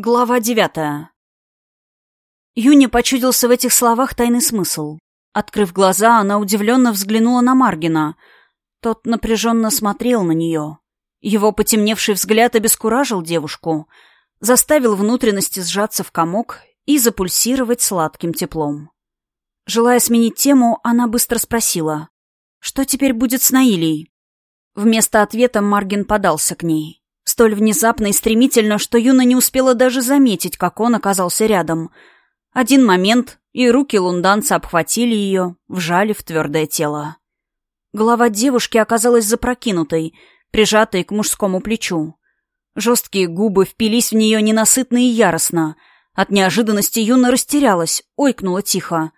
Глава девятая. Юне почудился в этих словах тайный смысл. Открыв глаза, она удивленно взглянула на Маргина. Тот напряженно смотрел на нее. Его потемневший взгляд обескуражил девушку, заставил внутренности сжаться в комок и запульсировать сладким теплом. Желая сменить тему, она быстро спросила, «Что теперь будет с Наилей?» Вместо ответа Маргин подался к ней. Столь внезапно и стремительно, что Юна не успела даже заметить, как он оказался рядом. Один момент, и руки лунданца обхватили ее, вжали в твердое тело. Голова девушки оказалась запрокинутой, прижатой к мужскому плечу. Жесткие губы впились в нее ненасытно и яростно. От неожиданности Юна растерялась, ойкнула тихо.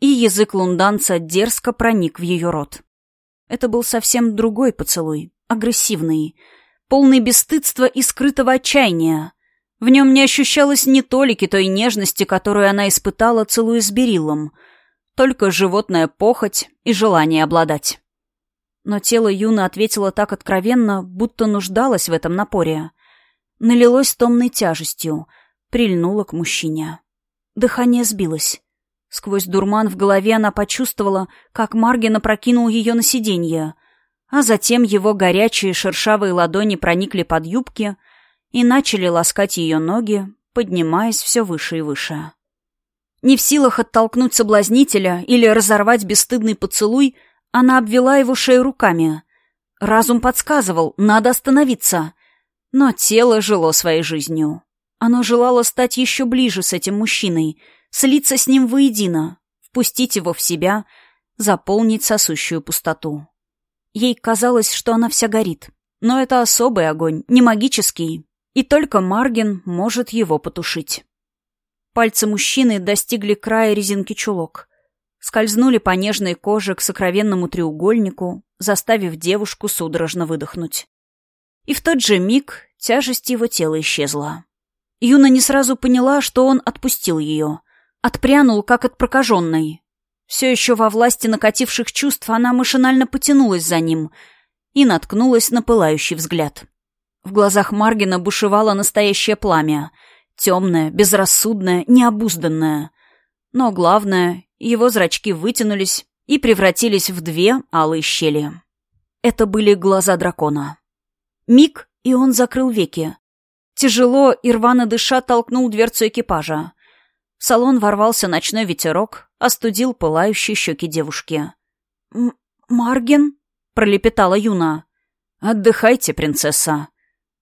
И язык лунданца дерзко проник в ее рот. Это был совсем другой поцелуй, агрессивный — полный бесстыдства и скрытого отчаяния. В нем не ощущалось ни толики той нежности, которую она испытала, целуясь с Бериллом, только животная похоть и желание обладать. Но тело Юны ответило так откровенно, будто нуждалось в этом напоре. Налилось томной тяжестью, прильнуло к мужчине. Дыхание сбилось. Сквозь дурман в голове она почувствовала, как Марген опрокинул ее на сиденье а затем его горячие шершавые ладони проникли под юбки и начали ласкать ее ноги, поднимаясь все выше и выше. Не в силах оттолкнуть соблазнителя или разорвать бесстыдный поцелуй, она обвела его шею руками. Разум подсказывал, надо остановиться. Но тело жило своей жизнью. Оно желало стать еще ближе с этим мужчиной, слиться с ним воедино, впустить его в себя, заполнить сосущую пустоту. Ей казалось, что она вся горит. Но это особый огонь, не магический. И только Марген может его потушить. Пальцы мужчины достигли края резинки чулок. Скользнули по нежной коже к сокровенному треугольнику, заставив девушку судорожно выдохнуть. И в тот же миг тяжесть его тела исчезла. Юна не сразу поняла, что он отпустил ее. Отпрянул, как от прокаженной, все еще во власти накативших чувств она машинально потянулась за ним и наткнулась на пылающий взгляд. В глазах Маргина бушевало настоящее пламя. Темное, безрассудное, необузданное. Но главное, его зрачки вытянулись и превратились в две алые щели. Это были глаза дракона. Миг, и он закрыл веки. Тяжело и рвано дыша толкнул дверцу экипажа. В салон ворвался ночной ветерок, остудил пылающие щеки девушки. «Марген?» — пролепетала Юна. «Отдыхайте, принцесса».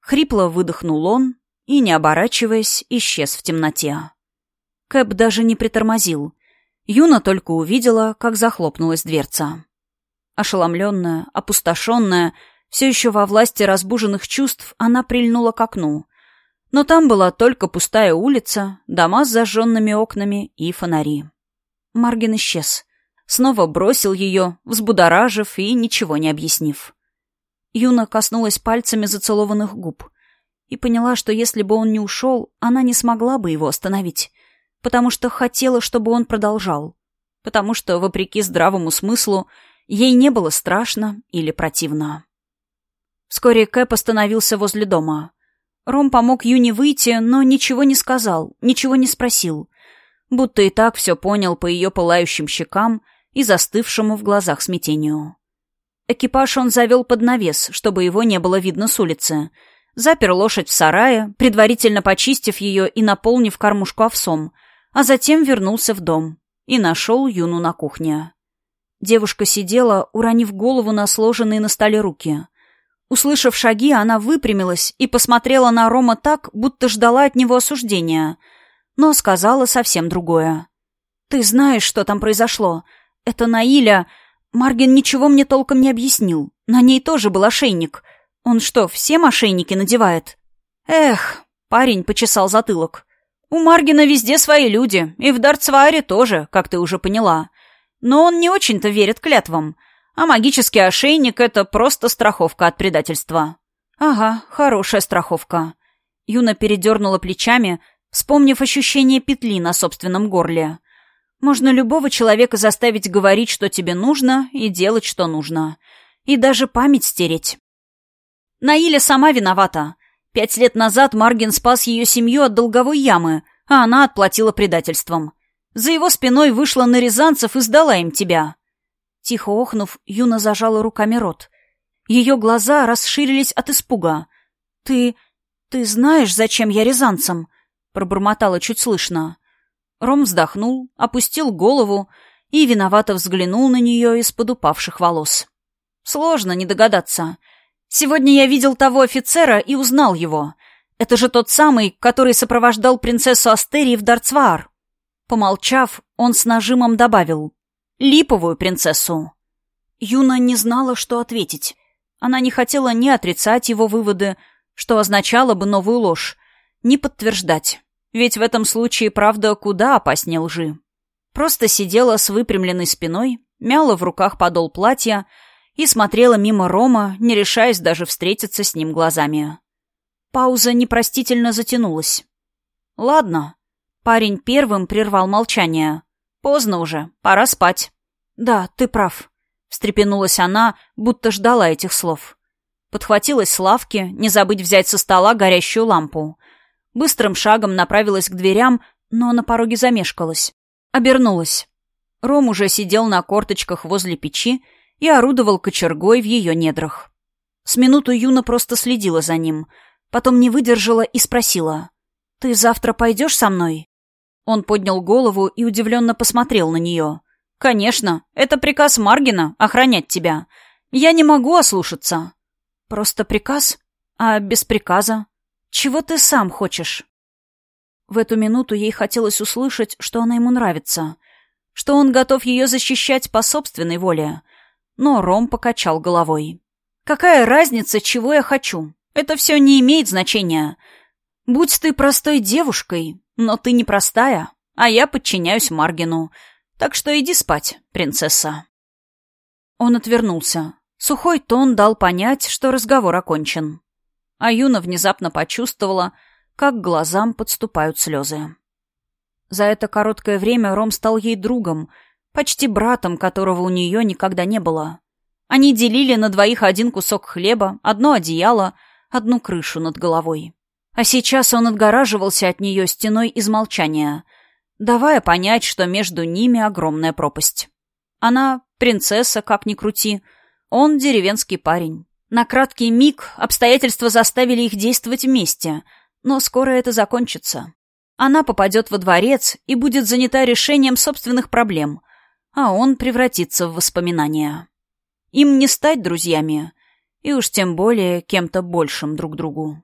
Хрипло выдохнул он и, не оборачиваясь, исчез в темноте. Кэп даже не притормозил. Юна только увидела, как захлопнулась дверца. Ошеломленная, опустошенная, все еще во власти разбуженных чувств, она прильнула к окну. Но там была только пустая улица, дома с зажженными окнами и фонари. Маргин исчез. Снова бросил ее, взбудоражив и ничего не объяснив. Юна коснулась пальцами зацелованных губ и поняла, что если бы он не ушел, она не смогла бы его остановить, потому что хотела, чтобы он продолжал, потому что, вопреки здравому смыслу, ей не было страшно или противно. Вскоре Кэп остановился возле дома. Ром помог Юне выйти, но ничего не сказал, ничего не спросил — будто и так все понял по ее пылающим щекам и застывшему в глазах смятению. Экипаж он завел под навес, чтобы его не было видно с улицы. Запер лошадь в сарае, предварительно почистив ее и наполнив кормушку овсом, а затем вернулся в дом и нашел Юну на кухне. Девушка сидела, уронив голову на сложенные на столе руки. Услышав шаги, она выпрямилась и посмотрела на Рома так, будто ждала от него осуждения — но сказала совсем другое. «Ты знаешь, что там произошло. Это Наиля... Маргин ничего мне толком не объяснил. На ней тоже был ошейник. Он что, все ошейники надевает?» «Эх...» — парень почесал затылок. «У Маргина везде свои люди, и в Дарцваре тоже, как ты уже поняла. Но он не очень-то верит клятвам. А магический ошейник — это просто страховка от предательства». «Ага, хорошая страховка». Юна передернула плечами, вспомнив ощущение петли на собственном горле. Можно любого человека заставить говорить, что тебе нужно, и делать, что нужно. И даже память стереть. Наиля сама виновата. Пять лет назад Маргин спас ее семью от долговой ямы, а она отплатила предательством. За его спиной вышла на Рязанцев и сдала им тебя». Тихо охнув, Юна зажала руками рот. Ее глаза расширились от испуга. «Ты... ты знаешь, зачем я рязанцам?» — пробормотала чуть слышно. Ром вздохнул, опустил голову и виновато взглянул на нее из-под упавших волос. «Сложно не догадаться. Сегодня я видел того офицера и узнал его. Это же тот самый, который сопровождал принцессу Астерии в Дарцваар». Помолчав, он с нажимом добавил «Липовую принцессу». Юна не знала, что ответить. Она не хотела ни отрицать его выводы, что означало бы новую ложь, ни подтверждать. Ведь в этом случае правда куда опаснее лжи. Просто сидела с выпрямленной спиной, мяла в руках подол платья и смотрела мимо Рома, не решаясь даже встретиться с ним глазами. Пауза непростительно затянулась. «Ладно». Парень первым прервал молчание. «Поздно уже, пора спать». «Да, ты прав», — встрепенулась она, будто ждала этих слов. Подхватилась с лавки, не забыть взять со стола горящую лампу. Быстрым шагом направилась к дверям, но на пороге замешкалась. Обернулась. Ром уже сидел на корточках возле печи и орудовал кочергой в ее недрах. С минуту Юна просто следила за ним, потом не выдержала и спросила. «Ты завтра пойдешь со мной?» Он поднял голову и удивленно посмотрел на нее. «Конечно, это приказ Маргина — охранять тебя. Я не могу ослушаться». «Просто приказ? А без приказа? Чего ты сам хочешь?» В эту минуту ей хотелось услышать, что она ему нравится, что он готов ее защищать по собственной воле. Но Ром покачал головой. «Какая разница, чего я хочу? Это все не имеет значения. Будь ты простой девушкой, но ты не простая, а я подчиняюсь Маргину. Так что иди спать, принцесса». Он отвернулся. Сухой тон дал понять, что разговор окончен. А Юна внезапно почувствовала, как к глазам подступают слезы. За это короткое время Ром стал ей другом, почти братом, которого у нее никогда не было. Они делили на двоих один кусок хлеба, одно одеяло, одну крышу над головой. А сейчас он отгораживался от нее стеной из молчания, давая понять, что между ними огромная пропасть. Она принцесса, как ни крути, он деревенский парень. На краткий миг обстоятельства заставили их действовать вместе — но скоро это закончится. Она попадет во дворец и будет занята решением собственных проблем, а он превратится в воспоминания. Им не стать друзьями, и уж тем более кем-то большим друг другу.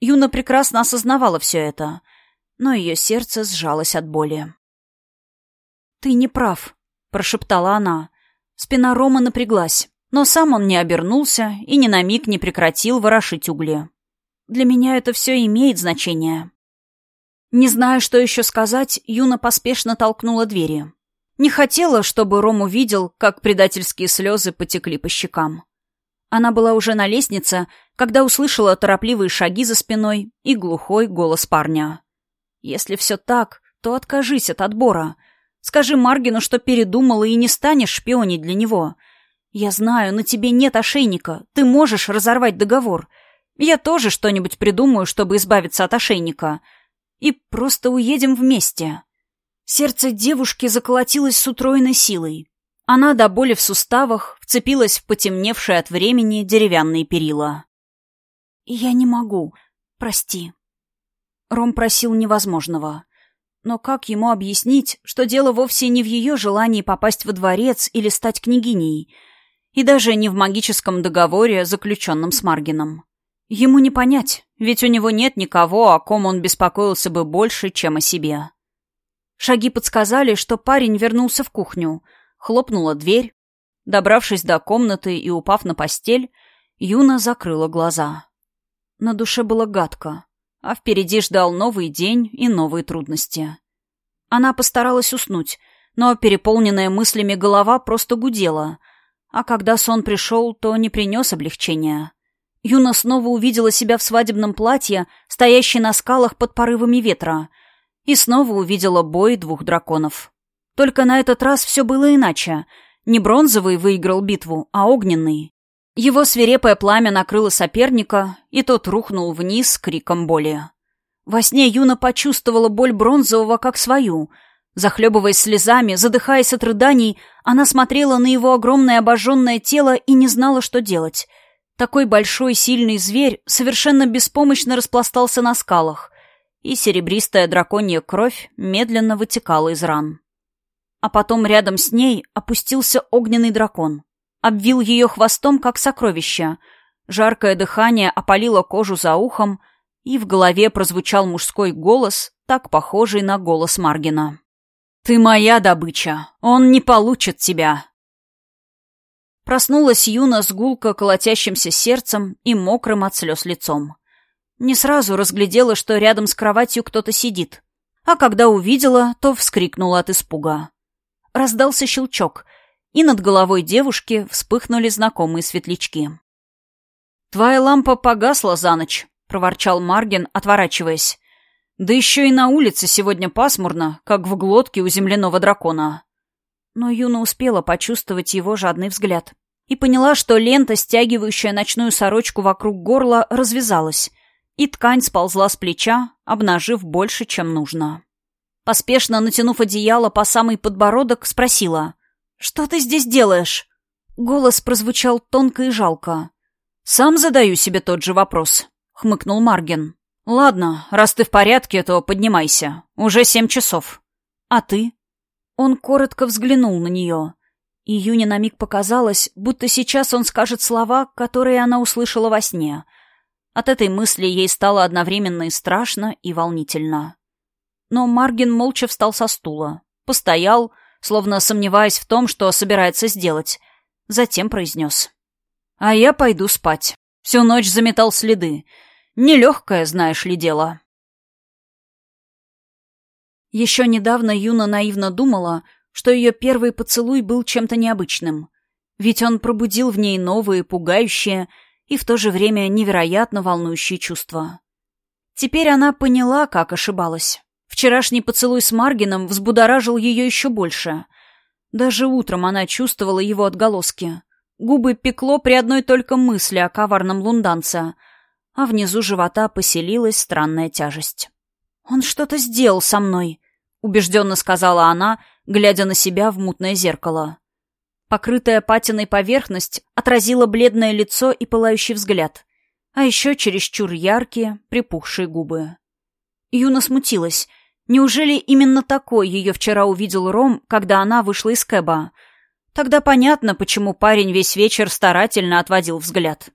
Юна прекрасно осознавала все это, но ее сердце сжалось от боли. «Ты не прав», — прошептала она. Спина Рома напряглась, но сам он не обернулся и ни на миг не прекратил ворошить угли. Для меня это все имеет значение. Не зная, что еще сказать, Юна поспешно толкнула двери. Не хотела, чтобы Ром увидел, как предательские слезы потекли по щекам. Она была уже на лестнице, когда услышала торопливые шаги за спиной и глухой голос парня. «Если все так, то откажись от отбора. Скажи Маргину, что передумала и не станешь шпионить для него. Я знаю, на тебе нет ошейника, ты можешь разорвать договор. Я тоже что-нибудь придумаю, чтобы избавиться от ошейника. И просто уедем вместе. Сердце девушки заколотилось с утроенной силой. Она до боли в суставах вцепилась в потемневшие от времени деревянные перила. «Я не могу. Прости». Ром просил невозможного. Но как ему объяснить, что дело вовсе не в ее желании попасть во дворец или стать княгиней, и даже не в магическом договоре, заключенном с Маргином? Ему не понять, ведь у него нет никого, о ком он беспокоился бы больше, чем о себе. Шаги подсказали, что парень вернулся в кухню. Хлопнула дверь. Добравшись до комнаты и упав на постель, Юна закрыла глаза. На душе было гадко, а впереди ждал новый день и новые трудности. Она постаралась уснуть, но переполненная мыслями голова просто гудела, а когда сон пришел, то не принес облегчения. Юна снова увидела себя в свадебном платье, стоящей на скалах под порывами ветра, и снова увидела бой двух драконов. Только на этот раз все было иначе. Не бронзовый выиграл битву, а огненный. Его свирепое пламя накрыло соперника, и тот рухнул вниз с криком боли. Во сне Юна почувствовала боль бронзового как свою. Захлебываясь слезами, задыхаясь от рыданий, она смотрела на его огромное обожженное тело и не знала, что делать. Такой большой сильный зверь совершенно беспомощно распластался на скалах, и серебристая драконья кровь медленно вытекала из ран. А потом рядом с ней опустился огненный дракон обвил ее хвостом, как сокровище. Жаркое дыхание опалило кожу за ухом, и в голове прозвучал мужской голос, так похожий на голос Маргина. «Ты моя добыча. Он не получит тебя». Проснулась Юна с гулко колотящимся сердцем и мокрым от слез лицом. Не сразу разглядела, что рядом с кроватью кто-то сидит. А когда увидела, то вскрикнула от испуга. Раздался щелчок, и над головой девушки вспыхнули знакомые светлячки. «Твоя лампа погасла за ночь», — проворчал Марген, отворачиваясь. «Да еще и на улице сегодня пасмурно, как в глотке у земляного дракона». Но Юна успела почувствовать его жадный взгляд и поняла, что лента, стягивающая ночную сорочку вокруг горла, развязалась, и ткань сползла с плеча, обнажив больше, чем нужно. Поспешно натянув одеяло по самый подбородок, спросила — «Что ты здесь делаешь?» Голос прозвучал тонко и жалко. «Сам задаю себе тот же вопрос», — хмыкнул Марген. «Ладно, раз ты в порядке, то поднимайся. Уже семь часов». «А ты?» Он коротко взглянул на нее. И Юне на миг показалось, будто сейчас он скажет слова, которые она услышала во сне. От этой мысли ей стало одновременно и страшно, и волнительно. Но Марген молча встал со стула, постоял, словно сомневаясь в том, что собирается сделать. Затем произнес. «А я пойду спать. Всю ночь заметал следы. Нелегкое, знаешь ли, дело». Еще недавно Юна наивно думала, что ее первый поцелуй был чем-то необычным. Ведь он пробудил в ней новые, пугающие и в то же время невероятно волнующие чувства. Теперь она поняла, как ошибалась. Вчерашний поцелуй с Маргином взбудоражил ее еще больше. Даже утром она чувствовала его отголоски. Губы пекло при одной только мысли о коварном лунданце, а внизу живота поселилась странная тяжесть. «Он что-то сделал со мной», — убежденно сказала она, глядя на себя в мутное зеркало. Покрытая патиной поверхность отразила бледное лицо и пылающий взгляд, а еще чересчур яркие, припухшие губы. Юна смутилась — Неужели именно такой ее вчера увидел Ром, когда она вышла из Кэба? Тогда понятно, почему парень весь вечер старательно отводил взгляд.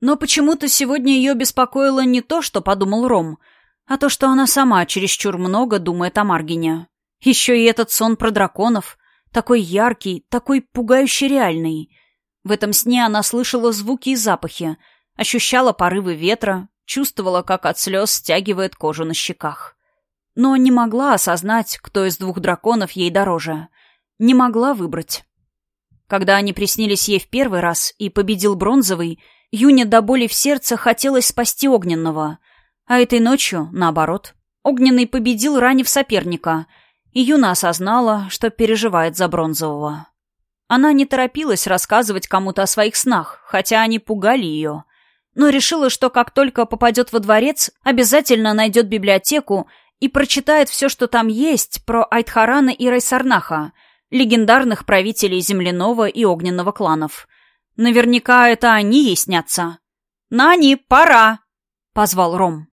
Но почему-то сегодня ее беспокоило не то, что подумал Ром, а то, что она сама чересчур много думает о Маргине. Еще и этот сон про драконов, такой яркий, такой пугающе реальный. В этом сне она слышала звуки и запахи, ощущала порывы ветра, чувствовала, как от слез стягивает кожу на щеках но не могла осознать, кто из двух драконов ей дороже. Не могла выбрать. Когда они приснились ей в первый раз и победил бронзовый, Юне до боли в сердце хотелось спасти огненного. А этой ночью, наоборот, огненный победил, ранив соперника, и Юна осознала, что переживает за бронзового. Она не торопилась рассказывать кому-то о своих снах, хотя они пугали ее, но решила, что как только попадет во дворец, обязательно найдет библиотеку и прочитает все, что там есть про Айтхарана и Райсарнаха, легендарных правителей земляного и огненного кланов. Наверняка это они ей снятся. «Нани, пора!» — позвал Ром.